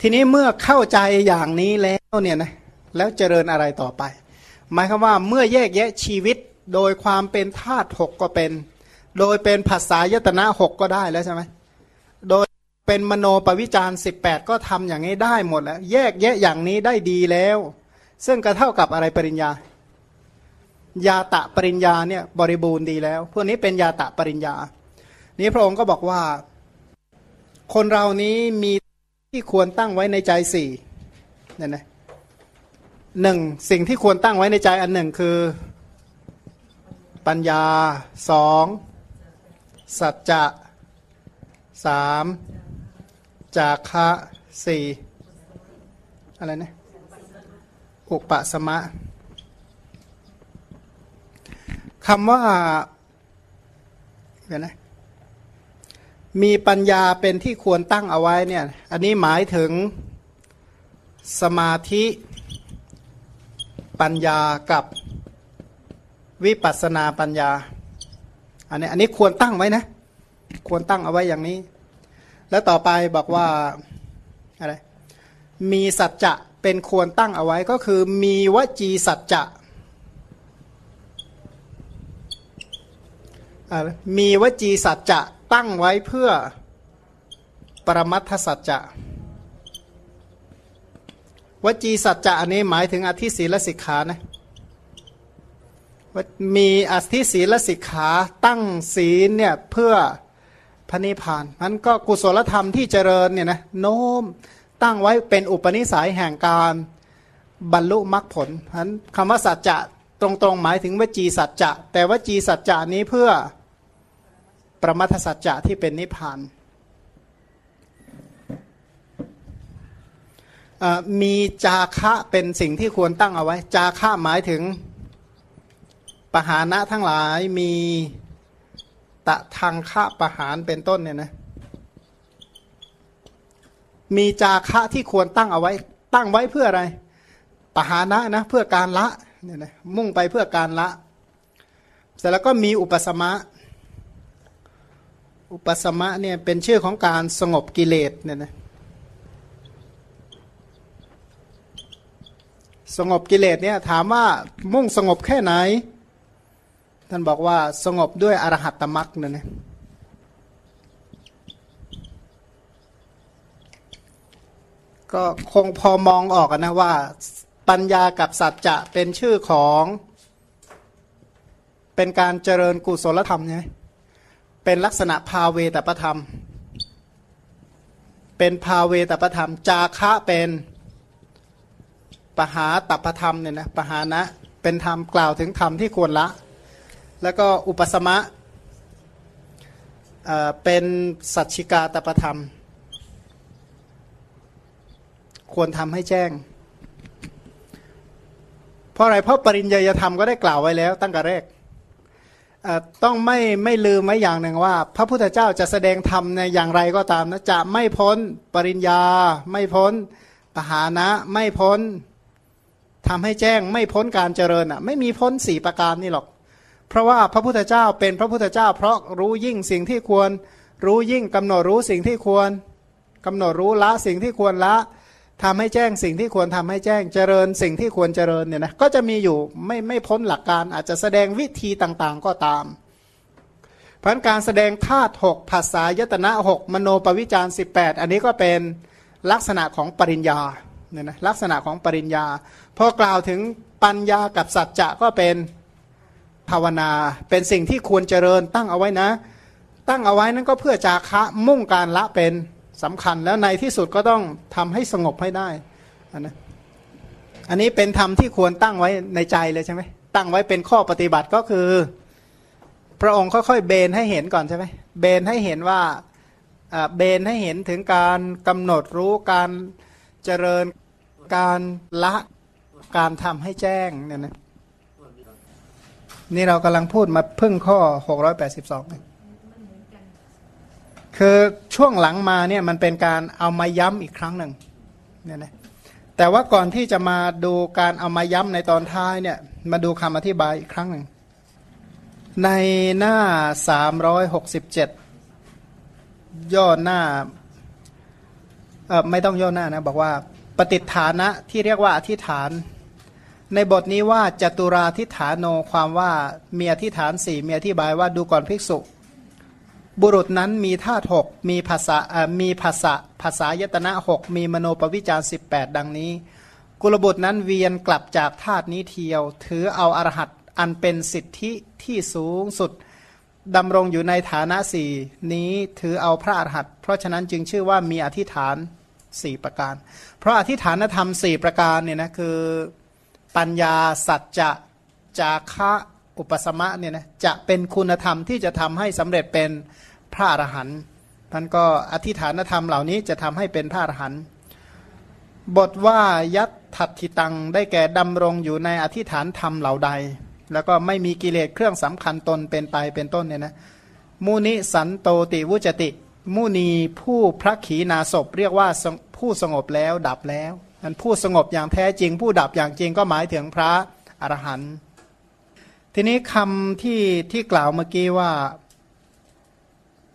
ทีนี้เมื่อเข้าใจอย่างนี้แล้วเนี่ยนะแล้วเจริญอะไรต่อไป หมายความว่าเมื่อแยกแยะชีวิตโดยความเป็นธาตุหกก็เป็น โดยเป็นภาษายตนะหกก็ได้แล้วใช่ไหมโดยเป็นมโนปวิจารสิบแปดก็ทำอย่างนี้ได้หมดแล้ว แยกแยะอย่างนี้ได้ดีแล้ว ซึ่งก็เท่ากับอะไรปริญญา ยาตะปริญญาเนี่ยบริบูรณ์ดีแล้ว พวกนี้เป็นยาตะปริญญา นี้พระองค์ก็บอกว่า คนเรานี้มี ที่ควรตั้งไว้ในใจสี่เนี่ยนะหนึ่งสิ่งที่ควรตั้งไว้ในใจอันหนึ่งคือปัญญาสองสัจจะสามจาคะสี่อะไรนะอุปสมะคำว่าเดี๋ยวนะ มีปัญญาเป็นที่ควรตั้งเอาไว้เนี่ย อันนี้หมายถึงสมาธิปัญญากับวิปัสนาปัญญา อันนี้อันนี้ควรตั้งไว้นะ ควรตั้งเอาไว้อย่างนี้ แล้วต่อไปบอกว่าอะไร มีสัจจะเป็นควรตั้งเอาไว้ก็คือมีวจีสัจจะมีวจีสัจจะ ตั้งไว้เพื่อปรมัตถสัจจะวจีสัจจะอันนี้หมายถึงอธิศีลสิกขานะมีอธิศีลสิกขาตั้งศีลเนี่ยเพื่อพระนิพพานมันก็กุศลธรรมที่เจริญเนี่ยนะโน้มตั้งไว้เป็นอุปนิสัยแห่งการบรรลุมรรคผลนั้นคำว่าสัจจะตรงๆ หมายถึงวจีสัจจะ แต่วจีสัจจะนี้เพื่อ ประมัทสัจจะที่เป็นนิพพานมีจาคะเป็นสิ่งที่ควรตั้งเอาไว้ จาคะหมายถึงปหานะทั้งหลายมีตะทางคะปหานเป็นต้นเนี่ยนะมีจาคะที่ควรตั้งเอาไว้ ตั้งไว้เพื่ออะไร ปหานะนะเพื่อการละเนี่ยนะมุ่งไปเพื่อการละ เสร็จแล้วก็มีอุปสมะ อุปสมะเนี่ยเป็นชื่อของการสงบกิเลสเนี่ยนะสงบกิเลสเนี่ยถามว่ามุ่งสงบแค่ไหน ท่านบอกว่าสงบด้วยอรหัตตมรักเนี่ยนะก็คงพอมองออกนะว่าปัญญากับสัจจะเป็นชื่อของ เป็นการเจริญกุศลธรรมใช่ไหม เป็นลักษณะภาเวตประธรรม เป็นภาเวตประธรรม จาคะเป็นปหาตัปธรรมเนี่ยนะปหานะเป็นธรรมกล่าวถึงธรรมที่ควรละ แล้วก็อุปสมะเป็นสัจชิกาตประธรรม ควรทำให้แจ้ง เพราะอะไรเพราะปริญญาธรรมก็ได้กล่าวไว้แล้วตั้งแต่แรก ต้องไม่ไม่ลืมไว้อย่างหนึ่งว่า พระพุทธเจ้าจะแสดงธรรมในอย่างไรก็ตามนะจะไม่พ้นปริญญา ไม่พ้นปหานะ ไม่พ้นทำให้แจ้งไม่พ้นการเจริญอะไม่มีพ้นสี่ประการนี่หรอก เพราะว่าพระพุทธเจ้าเป็นพระพุทธเจ้า เพราะรู้ยิ่งสิ่งที่ควร รู้ยิ่งกำหนดรู้สิ่งที่ควรกำหนดรู้ละสิ่งที่ควรละ ทำให้แจ้งสิ่งที่ควรทำให้แจ้งเจริญสิ่งที่ควรเจริญเนี่ยนะก็จะมีอยู่ไม่ไม่พ้นหลักการอาจจะแสดงวิธีต่างๆก็ตามพันการแสดงธาตุหกภาษายตนะหกมโนปวิจารสิบแปดอันนี้ก็เป็นลักษณะของปริญญาเนี่ยนะลักษณะของปริญญาพอกล่าวถึงปัญญากับสัจจะก็เป็นภาวนา เป็นสิ่งที่ควรเจริญตั้งเอาไว้นะ ตั้งเอาไว้นั้นก็เพื่อจาคะมุ่งการละเป็น สำคัญแล้วในที่สุดก็ต้องทำให้สงบให้ได้นะอันนี้เป็นธรรมที่ควรตั้งไว้ในใจเลยใช่ไหมตั้งไว้เป็นข้อปฏิบัติก็คือ พระองค์ค่อยๆเบนให้เห็นก่อนใช่ไหมเบนให้เห็นว่าเบนให้เห็นถึงการกำหนดรู้การเจริญการละการทำให้แจ้งเนี่ยนะนี่เรากำลังพูดมาพึ่งข้อ 682 คือช่วงหลังมาเนี่ยมันเป็นการเอามาย้ำอีกครั้งหนึ่งเนี่ยนะแต่ว่าก่อนที่จะมาดูการเอามาย้ำในตอนท้ายเนี่ยมาดูคำอธิบายอีกครั้งหนึ่งในหน้า 367 ย่อหน้าเออไม่ต้องย่อหน้านะบอกว่าปฏิฐานะที่เรียกว่าอธิษฐาน ในบทนี้ว่าจตุราธิฐานโนความว่ามีอธิษฐานสี่มีอธิบายว่าดูก่อนภิกษุ บุรุษนั้นมีธาตุหกมีภาษามีภาษาภาษายตนะหกมีมโนปวิจารสิบแปดดังนี้ กุลบุตรนั้นเวียนกลับจากธาตุนี้เทียว ถือเอาอรหัตอันเป็นสิทธิที่สูงสุดดำรงอยู่ในฐานะสี่นี้ถือเอาพระอรหัตเพราะฉะนั้นจึงชื่อว่ามีอธิษฐานสี่ประการ เพราะอธิษฐานธรรมสี่ประการเนี่ยนะคือปัญญาสัจจะจาคะอุปสมะเนี่ยนะจะเป็นคุณธรรมที่จะทำให้สำเร็จเป็น พระอรหันต์ท่านก็อธิษฐานธรรมเหล่านี้จะทำให้เป็นพระอรหันต์บทว่ายัตถัดทิตังได้แก่ดำรงอยู่ในอธิฐานธรรมเหล่าใด แล้วก็ไม่มีกิเลสเครื่องสำคัญตนเป็นไปเป็นต้นเนี่ยนะมุนิสันโตติวุจติ มุนีผู้พระขีณาศพเรียกว่าผู้สงบแล้วดับแล้วนั้นผู้สงบอย่างแท้จริง ผู้ดับอย่างจริงก็หมายถึงพระอรหันต์ทีนี้คำที่ที่กล่าวเมื่อกี้ว่า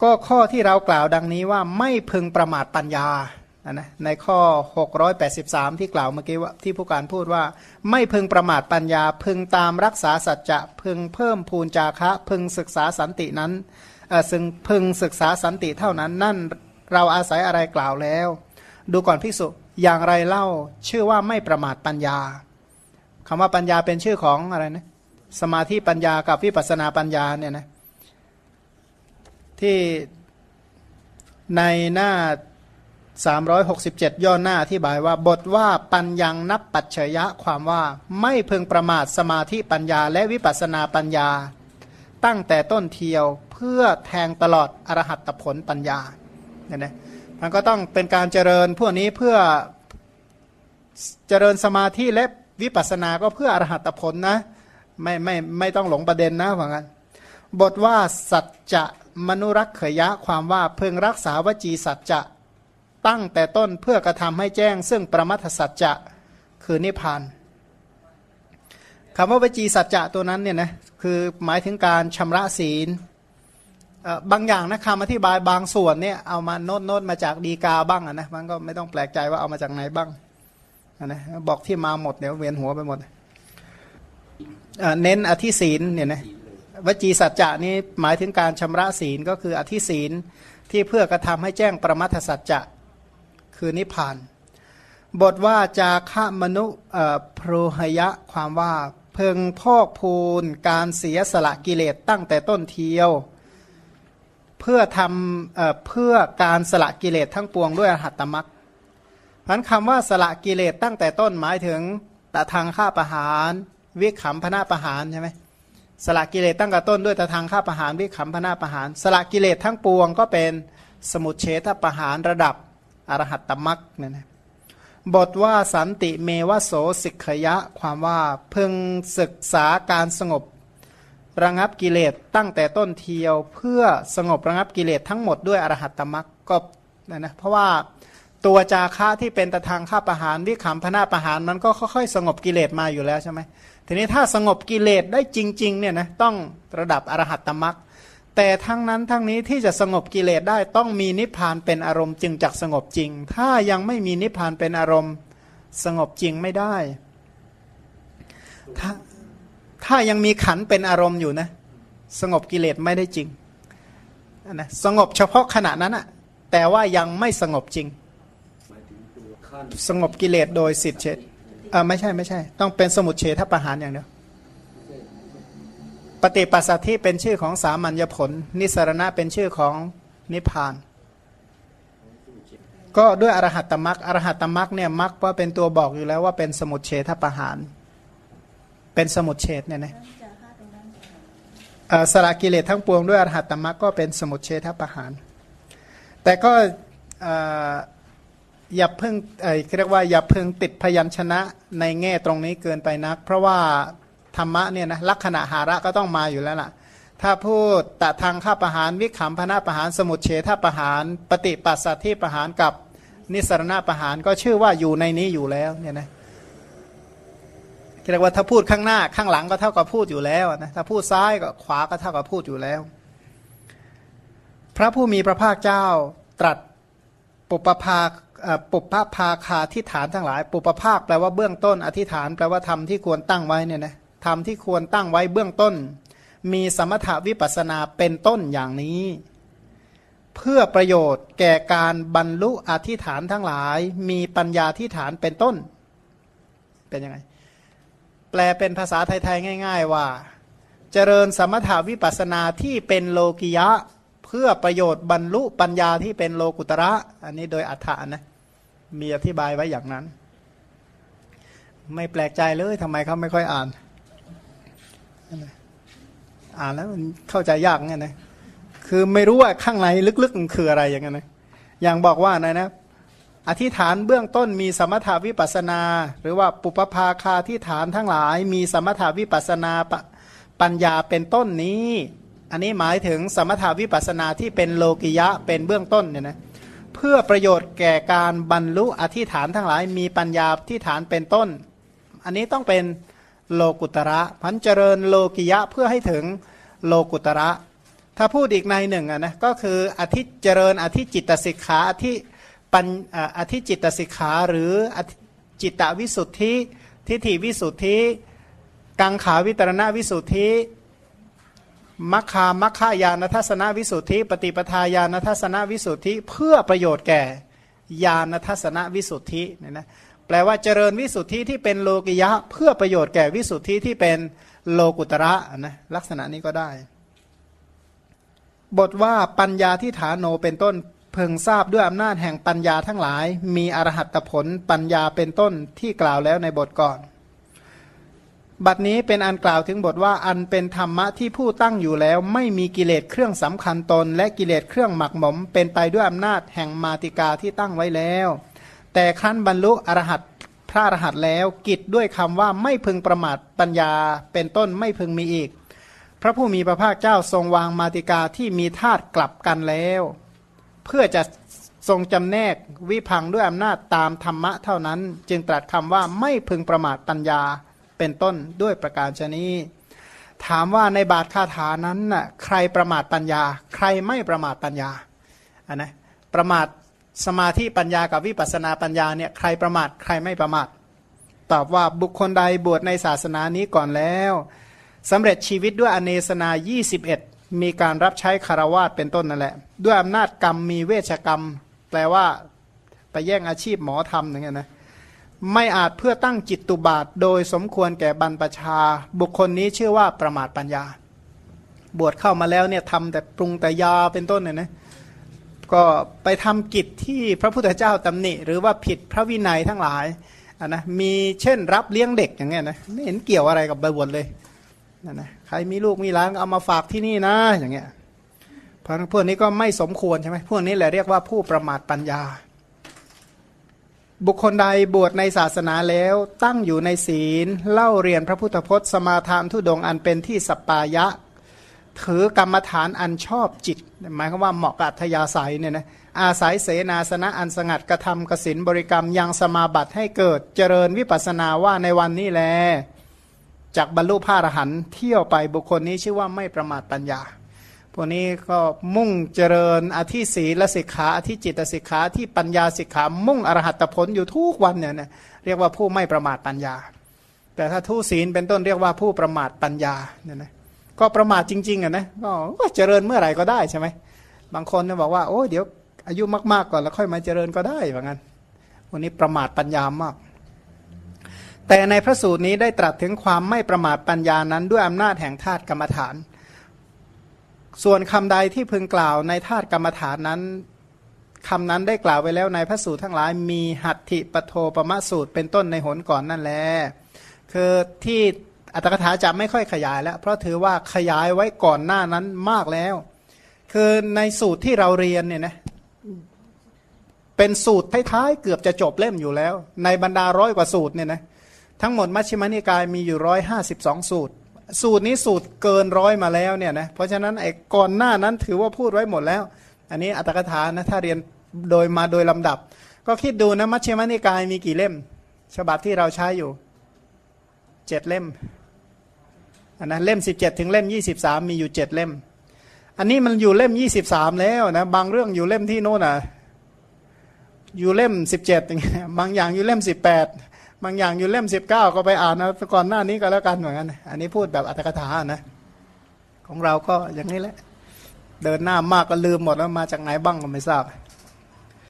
ก็ข้อที่เรากล่าวดังนี้ว่าไม่พึงประมาทปัญญานะในข้อ 683 ที่กล่าวเมื่อกี้ว่าที่ผู้การพูดว่า ไม่พึงประมาทปัญญา พึงตามรักษาสัจจะ พึงเพิ่มพูนจาคะ พึงศึกษาสันตินั้นซึ่งพึงศึกษาสันติเท่านั้น นั่นเราอาศัยอะไรกล่าวแล้ว ดูก่อนพิสุอย่างไรเล่าชื่อว่าไม่ประมาทปัญญาคำว่าปัญญาเป็นชื่อของอะไรนะสมาธิปัญญากับวิปัสนาปัญญาเนี่ยนะ ที่ในหน้า 367 ย่อหน้าที่บายว่า บทว่าปัญญังนับปัจฉยะความว่าไม่พึงประมาทสมาธิปัญญา และวิปัสนาปัญญา ตั้งแต่ต้นเทียวเพื่อแทงตลอดอรหัตผลปัญญาเนี่ยนะมันก็ต้องเป็นการเจริญพวกนี้เพื่อเจริญสมาธิและวิปัสสนาก็เพื่ออรหัตผลนะ ไม่ไม่ไม่ต้องหลงประเด็นนะว่างั้น บทว่าสัจจะมนุรักขยะความว่าเพึงรักษาวจีสัจจะตั้งแต่ต้นเพื่อกระทำให้แจ้ง ซึ่งประมัทสัจจะคือนิพพานคำว่าวจีสัจจะตัวนั้นเนี่ยนะคือหมายถึงการชำระศีลบางอย่างนะคำอธิบายบางส่วนเนี่ยเอามาโน้ตโน้ตมาจากดีกาบ้างนะมันก็ไม่ต้องแปลกใจว่าเอามาจากไหนบ้างนะบอกที่มาหมดเดี๋ยวเวียนหัวไปหมดเน้นอธิศีลเนี่ยนะ วจีสัจจะนี้หมายถึงการชำระศีลก็คืออธิศีลที่เพื่อกระทำให้แจ้งประมัทสัจจะคือนิพพาน บทว่าจาฆมนุพรหยะความว่าเพิงพอกพูนการเสียสละกิเลสตั้งแต่ต้นเทียว เพื่อทำเเพื่อการสละกิเลสทั้งปวงด้วยอหัตตมักพันคำว่าสละกิเลสตั้งแต่ต้นหมายถึงตะทางฆ่าประหาร วิขำพนาประหารใช่ไหม สละกิเลสตั้งแต่ต้นด้วยตะทางฆ่าประหารวิขำพนาประหาร สละกิเลสทั้งปวงก็เป็นสมุทเฉทประหารระดับอรหัตตมักนี่ยนะบทว่าสันติเมวโสสิกขยะ ความว่าเพึงศึกษาการสงบ ระงับกิเลสตั้งแต่ต้นเทียว เพื่อสงบระงับกิเลสทั้งหมดด้วยอรหัตตมักก็นะนะเพราะว่า ตัวจาคะที่เป็นตะทางข้าประหารวิขำพนาประหารมันก็ค่อยๆ สงบกิเลสมาอยู่แล้วใช่ไหมทีนี้ถ้าสงบกิเลสได้จริงๆเนี่ยนะต้องระดับอรหัตตมรักแต่ทั้งนั้นทั้งนี้ที่จะสงบกิเลสได้ต้องมีนิพพานเป็นอารมณ์จึงจักสงบจริง ถ้ายังไม่มีนิพพานเป็นอารมณ์สงบจริงไม่ได้ถ้าถ้ายังมีขันเป็นอารมณ์อยู่นะสงบกิเลสไม่ได้จริงนะสงบเฉพาะขณะนั้นอะแต่ว่ายังไม่สงบจริง สงบกิเลสโดยสิทธิ์เฉดอ่าไม่ใช่ไม่ใช่ ต้องเป็นสมุทเฉทประหารอย่างเดียวปฏิปัสสัทธิเป็นชื่อของสามัญญผล นิสรณะเป็นชื่อของนิพพาน ก็ด้วยอรหัตตมรักอรหัตตมรักเนี่ยมรักว่าเป็นตัวบอกอยู่แล้วว่าเป็นสมุทเฉทประหาร เป็นสมุดเฉดเนี่ยนะสละกิเลสทั้งปวงด้วยอรหัตตมรรคก็เป็นสมุดเฉทประหาร แต่ก็ อย่าเพิ่งเอ่อเรียกว่าอย่าเพิ่งติดพยัญชนะในแง่ตรงนี้เกินไปนัก เพราะว่าธรรมะเนี่ยนะลักษณะหาระก็ต้องมาอยู่แล้วล่ะ ถ้าพูดตะทางข้าประหารวิขำพนาประหารสมุดเฉทประหารปฏิปัสสัตที่ประหารกับนิสรณะประหารก็ชื่อว่าอยู่ในนี้อยู่แล้วเนี่ยนะเรียกว่าถ้าพูดข้างหน้าข้างหลังก็เท่ากับพูดอยู่แล้วนะถ้าพูดซ้ายก็ขวาก็เท่ากับพูดอยู่แล้ว พระผู้มีพระภาคเจ้าตรัสปุปภา ปุปภาคาที่ฐานทั้งหลาย ปุปภาคแปลว่าเบื้องต้น อธิษฐานแปลว่าทำที่ควรตั้งไว้เนี่ยนะทำที่ควรตั้งไว้เบื้องต้น มีสมถวิปัสนาเป็นต้นอย่างนี้ เพื่อประโยชน์แก่การบรรลุอธิษฐานทั้งหลาย มีปัญญาที่ฐานเป็นต้น เป็นยังไง แปลเป็นภาษาไทยๆง่าย ๆ ว่า เจริญสมถาวิปัสนาที่เป็นโลกิยะ เพื่อประโยชน์บรรลุปัญญาที่เป็นโลกุตระ อันนี้โดยอัฏฐานะ มีอธิบายไว้อย่างนั้น ไม่แปลกใจเลยทำไมเขาไม่ค่อยอ่าน อ่านแล้วมันเข้าใจยากไงนะคือไม่รู้ว่าข้างในลึกๆมันคืออะไรอย่างเงี้ยนะอย่างบอกว่านะนะอธิษฐานเบื้องต้นมีสมถาวิปัสนา หรือว่าปุปภาคาที่ฐานทั้งหลาย มีสมถาวิปัสนาปปัญญาเป็นต้นนี้ อันนี้หมายถึงสมถาวิปัสนาที่เป็นโลกิยะเป็นเบื้องต้นเนี่ยนะ เพื่อประโยชน์แก่การบรรลุอธิฐานทั้งหลายมีปัญญาที่ฐานเป็นต้น อันนี้ต้องเป็นโลกุตระพันเจริญโลกิยะเพื่อให้ถึงโลกุตระ ถ้าพูดอีกในหนึ่งอะนะก็คืออธิเจริญอธิจิตสิกขาอธิปัญอธิจิตสิกขาหรืออธิจิตตวิสุทธิทิฏฐิวิสุทธิ กังขาวิตรณวิสุทธิ มัคคามัคคายานทัศนวิสุทธิ ปฏิปทาญาณทัศนวิสุทธิ เพื่อประโยชน์แก่ญาณทัศนวิสุทธิเนี่ยนะแปลว่าเจริญวิสุทธิที่เป็นโลกิยะ เพื่อประโยชน์แก่วิสุทธิที่เป็นโลกุตระนะลักษณะนี้ก็ได้ บทว่าปัญญาที่ฐานโนเป็นต้นเพึงทราบด้วยอำนาจแห่งปัญญาทั้งหลาย มีอรหัตผลปัญญาเป็นต้นที่กล่าวแล้วในบทก่อน บัดนี้เป็นอันกล่าวถึงบทว่าอันเป็นธรรมะที่ผู้ตั้งอยู่แล้ว ไม่มีกิเลสเครื่องสำคัญตน และกิเลสเครื่องหมักหมม เป็นไปด้วยอำนาจแห่งมาติกาที่ตั้งไว้แล้ว แต่ครั้นบรรลุอรหัตพระอรหัตแล้ว กิจด้วยคำว่าไม่พึงประมาทปัญญา เป็นต้นไม่พึงมีอีก พระผู้มีพระภาคเจ้าทรงวางมาติกาที่มีธาตุกลับกันแล้ว เพื่อจะทรงจำแนกวิพังด้วยอำนาจตามธรรมะเท่านั้น จึงตรัสคำว่าไม่พึงประมาทปัญญา เป็นต้นด้วยประการชนี้ถามว่าในบาทคาถานั้นน่ะใครประมาทปัญญา ใครไม่ประมาทปัญญาอันนะประมาทสมาธิปัญญากับวิปัสนาปัญญาเนี่ยใครประมาทใครไม่ประมาทตอบว่าบุคคลใดบวชในศาสนานี้ก่อนแล้วสำเร็จชีวิตด้วยอเนสนา 21 มีการรับใช้คารวาสเป็นต้นนั่นแหละ ด้วยอำนาจกรรมมีเวชกรรม แปลว่าไปแย่งอาชีพหมอทำอย่างเงี้ยนะ ไม่อาจเพื่อตั้งจิตตุบาท โดยสมควรแก่บรรพชา บุคคลนี้ชื่อว่าประมาทปัญญา บวชเข้ามาแล้วเนี่ยทำแต่ปรุงแต่ยาเป็นต้นเนี่ยนะก็ไปทำกิจที่พระพุทธเจ้าตำหนิ หรือว่าผิดพระวินัยทั้งหลายนนะมีเช่นรับเลี้ยงเด็กอย่างเงี้ยนะไม่เห็นเกี่ยวอะไรกับใบบวชเลยนะนะใครมีลูกมีหลานเอามาฝากที่นี่นะอย่างเงี้ยเพราะพวกนี้ก็ไม่สมควรใช่ไหมพวกนี้แหละเรียกว่าผู้ประมาทปัญญา บุคคลใดบวชในศาสนาแล้วตั้งอยู่ในศีล เล่าเรียนพระพุทธพจน์สมาทานทุดงอันเป็นที่สปปายะ ถือกรรมฐานอันชอบจิต หมายความว่าเหมาะกับทยาศัยเนี่ยนะอาศัยเสนาสนะอันสงัดกระทำกสินบริกรรมยังสมาบัติให้เกิดเจริญวิปัสนาว่าในวันนี้แลจากบรรลุพระอรหันต์เที่ยวไปบุคคลนี้ชื่อว่าไม่ประมาทปัญญา พวกนี้ก็มุ่งเจริญอธิศีลสิกขาอธิจิตสิกขาที่ปัญญาสิกขา มุ่งอรหัตผลอยู่ทุกวันเนี่ยนะเรียกว่าผู้ไม่ประมาทปัญญา แต่ถ้าทุศีลเป็นต้นเรียกว่าผู้ประมาทปัญญาเนี่ยนะก็ประมาทจริงๆอะนะก็เจริญเมื่อไหร่ก็ได้ใช่ไหมบางคนเนี่ยบอกว่าโอ้เดี๋ยวอายุมากๆก่อนแล้วค่อยมาเจริญก็ได้เหมือนกันวันนี้ประมาทปัญญามาก แต่ในพระสูตรนี้ได้ตรัสถึงความไม่ประมาทปัญญานั้นด้วยอำนาจแห่งธาตุกรรมฐาน ส่วนคำใดที่พึงกล่าวในธาตุกรรมฐานนั้นคำนั้นได้กล่าวไว้แล้วในพระสูตรทั้งหลาย มีหัตถิปโทปมะสูตรเป็นต้นในหนก่อนนั่นแหละคือที่อัตถกถาจะไม่ค่อยขยายแล้ว เพราะถือว่าขยายไว้ก่อนหน้านั้นมากแล้ว คือในสูตรที่เราเรียนเนี่ยนะเป็นสูตรท้ายๆเกือบจะจบเล่มอยู่แล้ว ในบรรดาร้อยกว่าสูตรเนี่ยนะทั้งหมดมัชฌิมานิกายมีอยู่ร้อยห้าสิบสองสูตร สูตรนี้สูตรเกินร้อยมาแล้วเนี่ยนะเพราะฉะนั้นไอ้ก่อนหน้านั้นถือว่าพูดไว้หมดแล้ว อันนี้อัตถกถานะถ้าเรียนโดยมาโดยลำดับ ก็คิดดูนะมัชฌิมานิกายมีกี่เล่ม ฉบับที่เราใช้อยู่เจ็ดเล่มนนะเล่มสิบเจ็ดถึงเล่มยี่สิบสามมีอยู่เจ็ดเล่ม อันนี้มันอยู่เล่มยี่สิบสามแล้วนะบางเรื่องอยู่เล่มที่โน่นอะอยู่เล่มสิบเจ็ดอย่างเงี้ยบางอย่างอยู่เล่มสิบแปด บางอย่างอยู่เล่มสิบเก้าก็ไปอ่านนะก่อนหน้านี้ก็แล้วกันเหมือนกันอันนี้พูดแบบอัตถกถานะ ของเราก็อย่างนี้แหละ เดินหน้ามากก็ลืมหมดแล้วมาจากไหนบ้างก็ไม่ทราบ